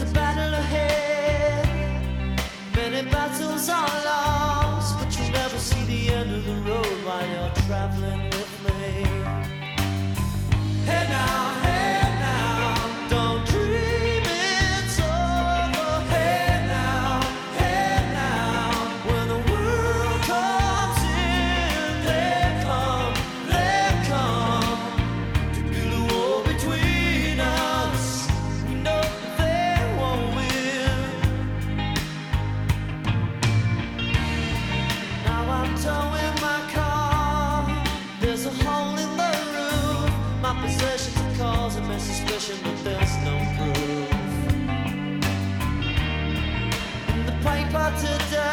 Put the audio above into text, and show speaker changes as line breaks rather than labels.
There's a battle ahead, many battles are. My possessions are causing me suspicion, but there's no proof. In the paper today.